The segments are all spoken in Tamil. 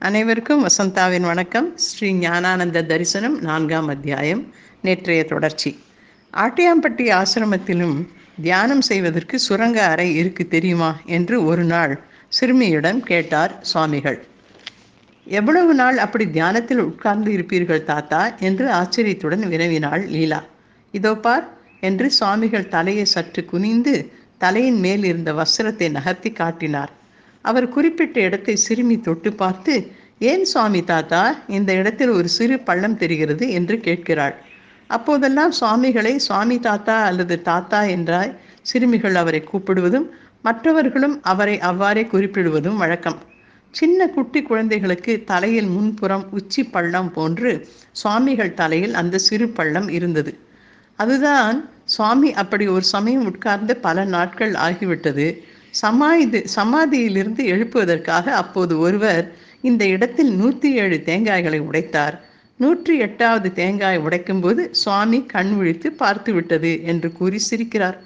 அனைவருக்கும் வசந்தாவின் வணக்கம். ஸ்ரீ ஞானானந்த தரிசனம் நான்காம் அத்தியாயம் நேற்றைய தொடர்ச்சி. ஆட்டியாம்பட்டி ஆசிரமத்திலும் தியானம் செய்வதற்கு சுரங்க அறை இருக்கு தெரியுமா என்று ஒரு நாள் சிறுமியிடம் கேட்டார் சுவாமிகள். எவ்வளவு நாள் அப்படி தியானத்தில் உட்கார்ந்து இருப்பீர்கள் தாத்தா? என்று ஆச்சரியத்துடன் வினவினாள் லீலா. இதோ பார் என்று சுவாமிகள் தலையை சற்று குனிந்து தலையின் மேல் இருந்த வஸ்திரத்தை நகர்த்தி காட்டினார். அவர் குறிப்பிட்ட இடத்தை சிறுமி தொட்டு பார்த்து ஏன் சுவாமி தாத்தா இந்த இடத்தில் ஒரு சிறு பள்ளம் தெரிகிறது? என்று கேட்கிறாள். அப்போதெல்லாம் சுவாமிகளை சுவாமி தாத்தா அல்லது தாத்தா என்றாய் சிறுமிகள் அவரை கூப்பிடுவதும் மற்றவர்களும் அவரை அவ்வாறே குறிப்பிடுவதும் வழக்கம். சின்ன குட்டி குழந்தைகளுக்கு தலையில் முன்புறம் உச்சி பள்ளம் போன்று சுவாமிகள் தலையில் அந்த சிறு பள்ளம் இருந்தது. அதுதான் சுவாமி அப்படி ஒரு சமயம் உட்கார்ந்து பல நாட்கள் ஆகிவிட்டது. சமாதி சமாதியிலிருந்து எழுப்புவதற்காக அப்போது ஒருவர் இந்த இடத்தில் நூற்றி ஏழு தேங்காய்களை உடைத்தார். நூற்றி எட்டாவது தேங்காய் உடைக்கும்போது சுவாமி கண் விழித்து பார்த்து விட்டது என்று கூறி சிரிக்கிறார்.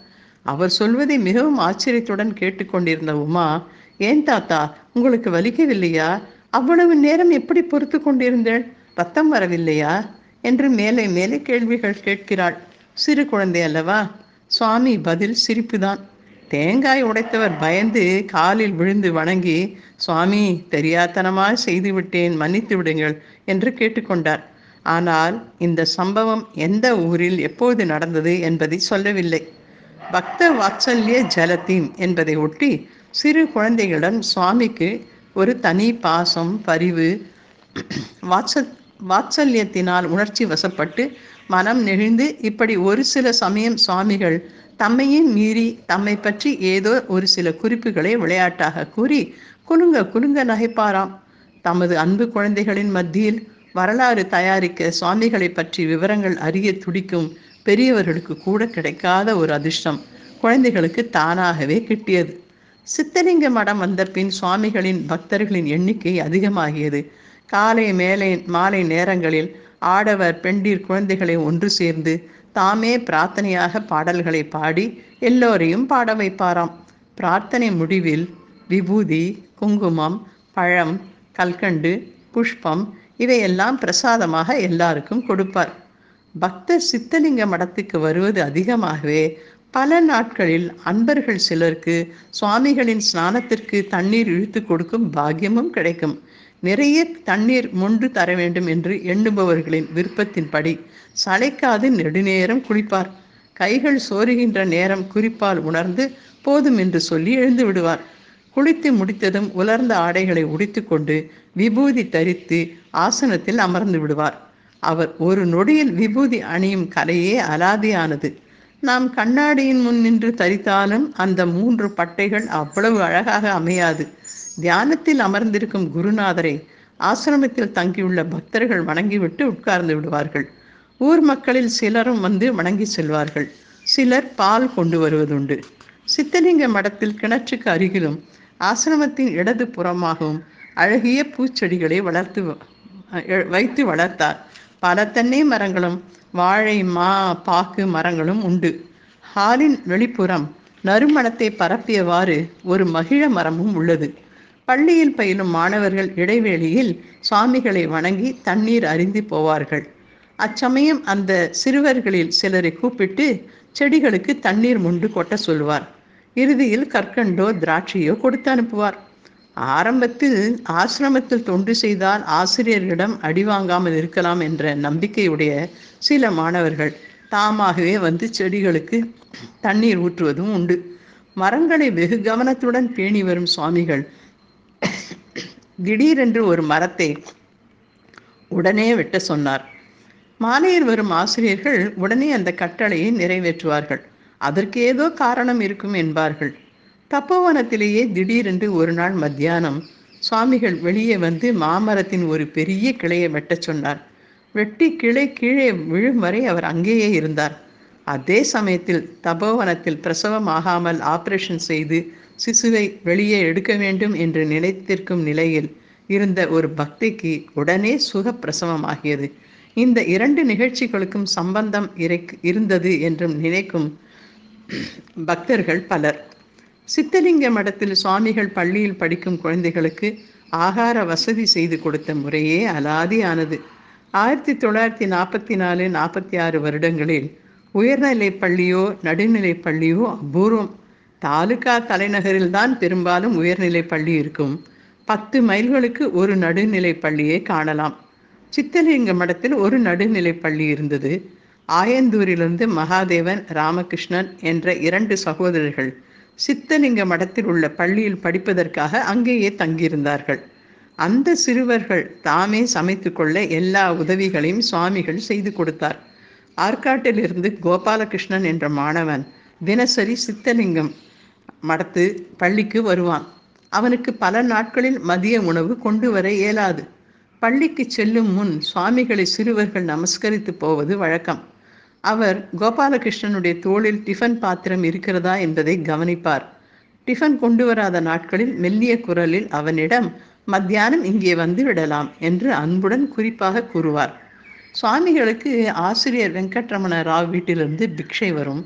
அவர் சொல்வதை மிகவும் ஆச்சரியத்துடன் கேட்டுக்கொண்டிருந்த உமா ஏன் தாத்தா உங்களுக்கு வலிக்கவில்லையா? அவ்வளவு நேரம் எப்படி பொறுத்து கொண்டிருந்தேள்? ரத்தம் வரவில்லையா? என்று மேலே மேலே கேள்விகள் கேட்கிறாள். சிறு குழந்தை அல்லவா? சுவாமி பதில் சிரிப்புதான். தேங்காய் உடைத்தவர் பயந்து காலில் விழுந்து வணங்கி சுவாமி தெரியாத்தனமாய் செய்து விட்டேன் மன்னித்து விடுங்கள் என்று கேட்டுக்கொண்டார். ஆனால் இந்த சம்பவம் எந்த ஊரில் எப்போது நடந்தது என்பதை சொல்லவில்லை. பக்த வாத்சல்ய ஜலத்தீம் என்பதை ஒட்டி சிறு குழந்தைகளுடன் சுவாமிக்கு ஒரு தனி பாசம் பரிவு வாத்ச வாத்சல்யத்தினால் உணர்ச்சி வசப்பட்டு மனம் நெகிழ்ந்து இப்படி ஒரு சில சமயம் சுவாமிகள் தம்மையும் மீறி தம்மை பற்றி ஏதோ ஒரு சில குறிப்புகளை விளையாட்டாக கூறி குலுங்க குலுங்க நகைப்பாராம். தமது அன்பு குழந்தைகளின் மத்தியில் வரலாறு தயாரிக்க சுவாமிகளை பற்றி விவரங்கள் அறிய துடிக்கும் பெரியவர்களுக்கு கூட கிடைக்காத ஒரு அதிர்ஷ்டம் குழந்தைகளுக்கு தானாகவே கிட்டியது. சித்தலிங்க மடம் வந்த பின் சுவாமிகளின் பக்தர்களின் எண்ணிக்கை அதிகமாகியது. காலை மேலே மாலை நேரங்களில் ஆடவர் பெண்டீர் குழந்தைகளை ஒன்று சேர்ந்து தாமே பிரார்த்தனையாக பாடல்களை பாடி எல்லோரையும் பாட வைப்பாராம். பிரார்த்தனை முடிவில் விபூதி குங்குமம் பழம் கல்கண்டு புஷ்பம் இவையெல்லாம் பிரசாதமாக எல்லாருக்கும் கொடுப்பார். பக்தர் சித்தலிங்க மடத்துக்கு வருவது அதிகமாகவே பல நாட்களில் அன்பர்கள் சிலருக்கு சுவாமிகளின் ஸ்நானத்திற்கு தண்ணீர் இழுத்து கொடுக்கும் பாக்கியமும் கிடைக்கும். நிறைய தண்ணீர் மொண்டு தர வேண்டும் என்று எண்ணுபவர்களின் விருப்பத்தின்படி சளைக்காது நெடுநேரம் குளிப்பார். கைகள் சோறுகின்ற நேரம் குறிப்பால் உணர்ந்து போதும் என்று சொல்லி எழுந்து விடுவார். குளித்து முடித்ததும் உலர்ந்த ஆடைகளை உடித்துக்கொண்டு விபூதி தரித்து ஆசனத்தில் அமர்ந்து விடுவார். அவர் ஒரு நொடியில் விபூதி அணியும் கலையே அலாதியானது. நாம் கண்ணாடியின் முன் நின்று தரித்தாலும் அந்த மூன்று பட்டைகள் அவ்வளவு அழகாக அமையாது. தியானத்தில் அமர்ந்திருக்கும் குருநாதரை ஆசிரமத்தில் தங்கியுள்ள பக்தர்கள் வணங்கிவிட்டு உட்கார்ந்து விடுவார்கள். ஊர் மக்களில் சிலரும் வந்து வணங்கி செல்வார்கள். சிலர் பால் கொண்டு வருவதுண்டு. சித்தலிங்க மடத்தில் கிணற்றுக்கு அருகிலும் ஆசிரமத்தின் இடது புறமாகவும் அழகிய பூச்செடிகளை வளர்த்து வைத்து வளர்த்தார். பல தென்னை மரங்களும் வாழை மா பாக்கு மரங்களும் உண்டு. ஹாலின் வெளிப்புறம் நறுமணத்தை பரப்பியவாறு ஒரு மகிழ மரமும் உள்ளது. பள்ளியில் பயிலும் மாணவர்கள் இடைவேளையில் சுவாமிகளை வணங்கி தண்ணீர் அறிந்து போவார்கள். அச்சமயம் அந்த சிறுவர்களில் சிலரை கூப்பிட்டு செடிகளுக்கு தண்ணீர் முண்டு கொட்ட சொல்வார். இறுதியில் கற்கண்டோ திராட்சையோ கொடுத்து அனுப்புவார். ஆரம்பத்தில் ஆசிரமத்தில் தொண்டு செய்தால் ஆசிரியர்களிடம் அடி வாங்காமல் இருக்கலாம் என்ற நம்பிக்கையுடைய சில மாணவர்கள் தாமாகவே வந்து செடிகளுக்கு தண்ணீர் ஊற்றுவதும் உண்டு. மரங்களை வெகு கவனத்துடன் பேணி வரும் சுவாமிகள் திடீரென்று ஒரு மரத்தை உடனே வெட்ட சொன்னார். மாலையில் வரும் ஆசிரியர்கள் உடனே அந்த கட்டளையை நிறைவேற்றுவார்கள். அதற்கு ஏதோ காரணம் இருக்கும் என்பார்கள். தப்போவனத்திலேயே திடீரென்று ஒரு நாள் மத்தியானம் சுவாமிகள் வெளியே வந்து மாமரத்தின் ஒரு பெரிய கிளையை வெட்டச் சொன்னார். வெட்டி கிளை கீழே விழும் வரை அவர் அங்கேயே இருந்தார். அதே சமயத்தில் தபோவனத்தில் பிரசவம் ஆகாமல் ஆபரேஷன் செய்து சிசுவை வெளியே எடுக்க வேண்டும் என்று நினைத்திருக்கும் நிலையில் இருந்த ஒரு பக்திக்கு உடனே சுகப்பிரசவமாகியது. இந்த இரண்டு நிகழ்ச்சிகளுக்கும் சம்பந்தம் இருந்தது என்றும் நினைக்கும் பக்தர்கள் பலர். சித்தலிங்க மடத்தில் சுவாமிகள் பள்ளியில் படிக்கும் குழந்தைகளுக்கு ஆகார வசதி செய்து கொடுத்த முறையே அலாதியானது. ஆயிரத்தி தொள்ளாயிரத்தி நாற்பத்தி நாலு நாற்பத்தி ஆறு வருடங்களில் உயர்நிலை பள்ளியோ நடுநிலை பள்ளியோ அபூர்வம் தாலுகா தலைநகரில்தான் பெரும்பாலும் உயர்நிலை பள்ளி இருக்கும். பத்து மைல்களுக்கு ஒரு நடுநிலை பள்ளியை காணலாம். சித்தலிங்க மடத்தில் ஒரு நடுநிலை பள்ளி இருந்தது. ஆயந்தூரிலிருந்து மகாதேவன் ராமகிருஷ்ணன் என்ற இரண்டு சகோதரர்கள் சித்தலிங்க மடத்தில் உள்ள பள்ளியில் படிப்பதற்காக அங்கேயே தங்கியிருந்தார்கள். அந்த சிறுவர்கள் தாமே சமைத்து கொள்ள எல்லா உதவிகளையும் சுவாமிகள் செய்து கொடுத்தார். ஆற்காட்டிலிருந்து கோபாலகிருஷ்ணன் என்ற மாணவன் தினசரி சித்தலிங்கம் மடத்து பள்ளிக்கு வருவான். அவனுக்கு பல நாட்களில் மதிய உணவு கொண்டு வர இயலாது. பள்ளிக்கு செல்லும் முன் சுவாமிகளை சிறுவர்கள் நமஸ்கரித்து போவது வழக்கம். அவர் கோபாலகிருஷ்ணனுடைய தோளில் டிஃபன் பாத்திரம் இருக்கிறதா என்பதை கவனிப்பார். டிஃபன் கொண்டு வராத நாட்களில் மெல்லிய குரலில் அவனிடம் மத்தியானம் இங்கே வந்து விடலாம் என்று அன்புடன் குறிப்பாக கூறுவார். சுவாமிகளுக்கு ஆசிரியர் வெங்கட்ரமண ராவ் வீட்டிலிருந்து பிக்ஷை வரும்.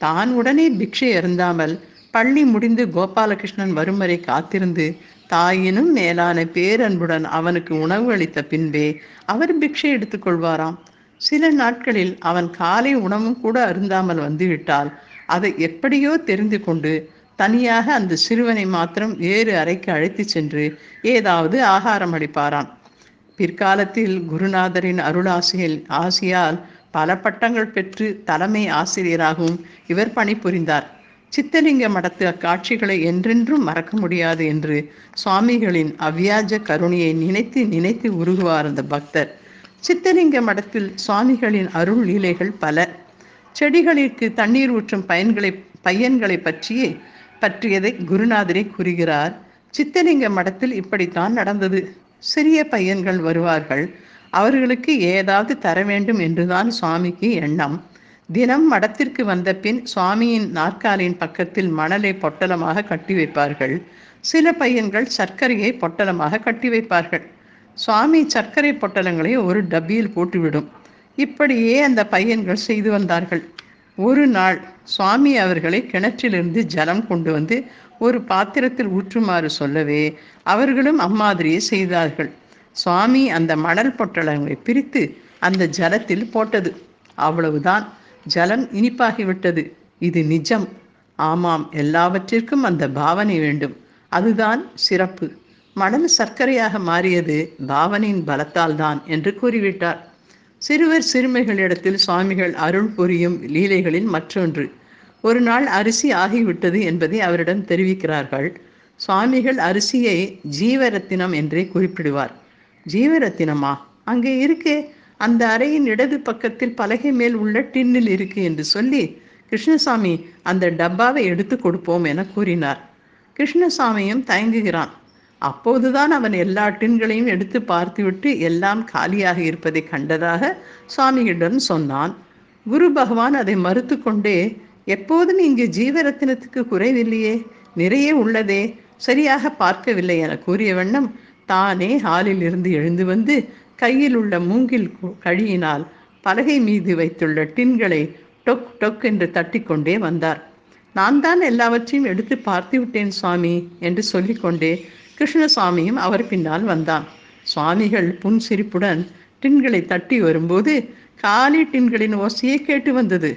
தான் உடனே பிக்ஷை அருந்தாமல் பள்ளி முடிந்து கோபாலகிருஷ்ணன் வரும் வரை காத்திருந்து தாயினும் மேலான பேரன்புடன் அவனுக்கு உணவு அளித்த பின்பே அவர் பிக்ஷை எடுத்துக்கொள்வாராம் சில நாட்களில் அவன் காலை உணவும் கூட அருந்தாமல் வந்துவிட்டால் அதை எப்படியோ தெரிந்து கொண்டு தனியாக அந்த சிறுவனை மாத்திரம் வேறு அறைக்கு அழைத்து சென்று ஏதாவது ஆகாரம் அளிப்பாராம். பிற்காலத்தில் குருநாதரின் அருளாசியில் ஆசியால் பல பட்டங்கள் பெற்று தலைமை ஆசிரியராகவும் இவர் பணிபுரிந்தார். சித்தலிங்க மடத்து அக்காட்சிகளை என்றென்றும் மறக்க முடியாது என்று சுவாமிகளின் அவ்வியாஜ கருணையை நினைத்து நினைத்து உருகுவார் அந்த பக்தர். சித்தலிங்க மடத்தில் சுவாமிகளின் அருள் லீலைகள் பல. செடிகளிற்கு தண்ணீர் ஊற்றும் பயன்களை பையன்களை பற்றியே பற்றியதை குருநாதரே கூறுகிறார். சித்தலிங்க மடத்தில் இப்படித்தான் நடந்தது. சிறிய பையன்கள் வருவார்கள். அவர்களுக்கு ஏதாவது தர வேண்டும் என்றுதான் சுவாமிக்கு எண்ணம். தினம் மடத்திற்கு வந்த பின் சுவாமியின் நாற்காலியின் பக்கத்தில் மணலை பொட்டலமாக கட்டி வைப்பார்கள். சில பையன்கள் சர்க்கரையை பொட்டலமாக கட்டி வைப்பார்கள். சுவாமி சர்க்கரை பொட்டலங்களை ஒரு டப்பியில் போட்டுவிடும். இப்படியே அந்த பையன்கள் செய்து வந்தார்கள். ஒரு நாள் சுவாமி அவர்களை கிணற்றிலிருந்து ஜலம் கொண்டு வந்து ஒரு பாத்திரத்தில் ஊற்றுமாறு சொல்லவே அவர்களும் அம்மாதிரியே செய்தார்கள். சுவாமி அந்த மணல் பொட்டலங்களை பிரித்து அந்த ஜலத்தில் போட்டது. அவ்வளவுதான். ஜலம் இனிப்பாகிவிட்டது. இது நிஜம். ஆமாம் எல்லாவற்றிற்கும் அந்த பாவனை வேண்டும். அதுதான் சிறப்பு. மணல் சர்க்கரையாக மாறியது பாவனையின் பலத்தால் தான் என்று கூறிவிட்டார். சிறுவர் சிறுமிகளிடத்தில் சுவாமிகள் அருள் புரியும் லீலைகளில் மற்றொன்று. ஒரு நாள் அரிசி ஆகிவிட்டது என்பதை அவரிடம் தெரிவிக்கிறார்கள். சுவாமிகள் அரிசியை ஜீவரத்தினம் என்றே குறிப்பிடுவார். ஜீவரத்தினமா? அங்கே இருக்கே. அந்த அறையின் இடது பக்கத்தில் பலகை மேல் உள்ள டின்னில் இருக்கு என்று சொல்லி கிருஷ்ணசாமி அந்த டப்பாவை எடுத்து கொடுப்போம் என கூறினார். கிருஷ்ணசாமியும் தயங்குகிறான். அப்போதுதான் அவன் எல்லா டின்களையும் எடுத்து பார்த்துவிட்டு எல்லாம் காலியாக இருப்பதை கண்டதாக சுவாமியிடம் சொன்னான். குரு பகவான் அதை மறுத்து கொண்டே எப்போதும் இங்கு ஜீவரத்தினத்துக்கு குறைவில்லையே நிறைய உள்ளதே சரியாக பார்க்கவில்லை என கூறிய வண்ணம் தானே ஹாலில் இருந்து எழுந்து வந்து கையில் உள்ள மூங்கில் கழியினால் பலகை மீது வைத்துள்ள டின்களை டொக் டொக் என்று தட்டிக்கொண்டே வந்தார். நான் தான் எல்லாவற்றையும் எடுத்து பார்த்து விட்டேன் சுவாமி என்று சொல்லிக்கொண்டே கிருஷ்ணசாமியும் அவர் பின்னால் வந்தான். சுவாமிகள் புன்சிரிப்புடன் டின்களை தட்டி வரும்போது காலி டின்களின் ஓசையை கேட்டு வந்தது.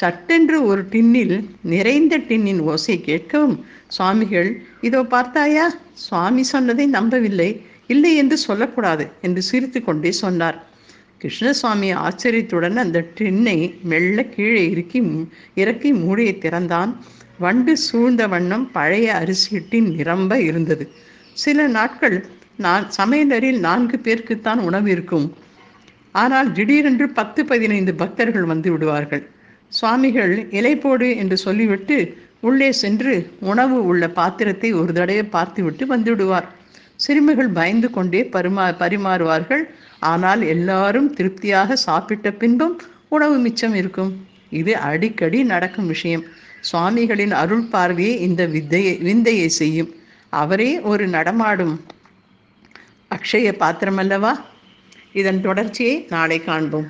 சட்டென்று ஒரு டின்னில் நிறைந்த டின்னின் ஓசை கேட்கவும் சுவாமிகள் இதோ பார்த்தாயா சுவாமி சொன்னதை நம்பவில்லை. இல்லை என்று சொல்லக்கூடாது என்று சிரித்து கொண்டே சொன்னார். கிருஷ்ணசுவாமி ஆச்சரியத்துடன் அந்த டின்னை மெல்ல கீழே இறுக்கி இறக்கி மூடியை திறந்தான். வண்டு சூழ்ந்த வண்ணம் பழைய அரிசியிட்டின் நிரம்ப இருந்தது. சில நாட்கள் நான் சமையலரில் நான்கு பேருக்குத்தான் உணவு இருக்கும். ஆனால் திடீரென்று பத்து பதினைந்து பக்தர்கள் வந்து விடுவார்கள். சுவாமிகள் இலை போடு என்று சொல்லிவிட்டு உள்ளே சென்று உணவு உள்ள பாத்திரத்தை ஒரு தடவை பார்த்துவிட்டு வந்து விடுவார். சிறுமிகள் பயந்து கொண்டே பரிமா பரிமாறுவார்கள். ஆனால் எல்லாரும் திருப்தியாக சாப்பிட்ட பின்பும் உணவு மிச்சம் இருக்கும். இது அடிக்கடி நடக்கும் விஷயம். சுவாமிகளின் அருள் பார்வையே இந்த வித்தையை விந்தையை செய்யும். அவரே ஒரு நடமாடும் அக்ஷய பாத்திரம் அல்லவா இதன் தொடர்ச்சியை நாளை காண்போம்.